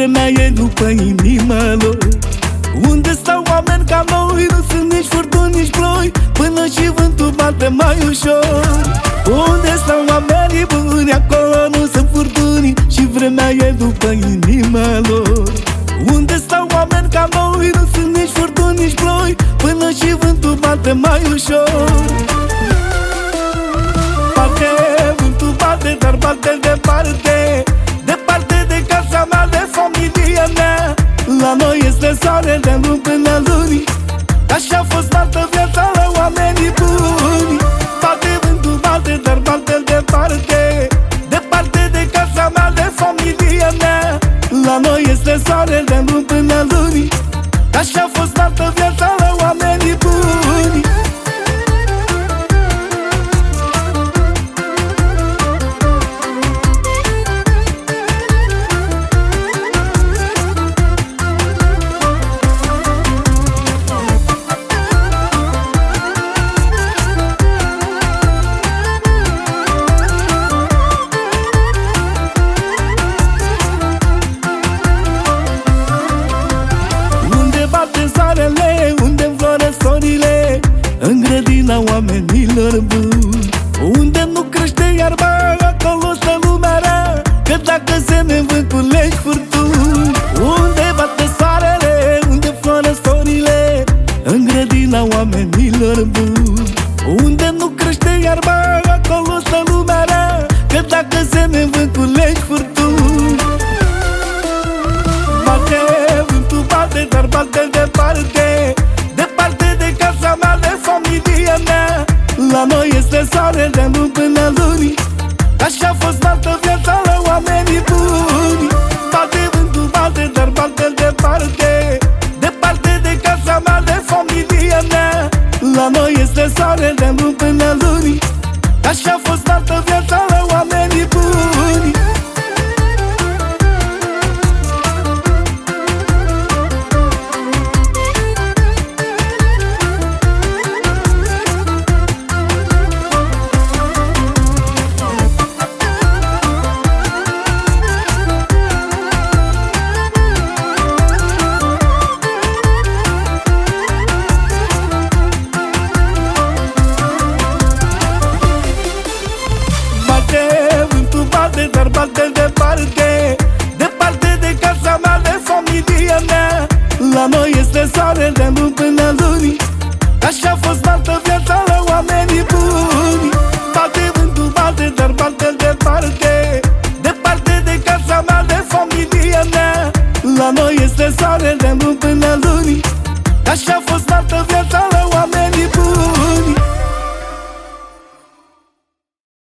vremea e după inima lor. Unde stau oameni ca noi Nu sunt nici furtuni, nici ploi Până și vântul bate mai ușor. Unde stau oamenii buni Acolo nu sunt furtuni Și vremea e după inima lor. Unde stau oameni ca noi Nu sunt nici furtuni, nici ploi Până și vântul bate mai ușor. Bate, vântul bate, dar bate departe Așa a fost altă viața la departe Departe de casa mea, de familia mea. La noi este soare de luni până luni. Așa a fost altă viața la oamenii buni. Bate vântul bate, dar bate departe. Departe de casa mea, de familia mea. La noi este soare necessary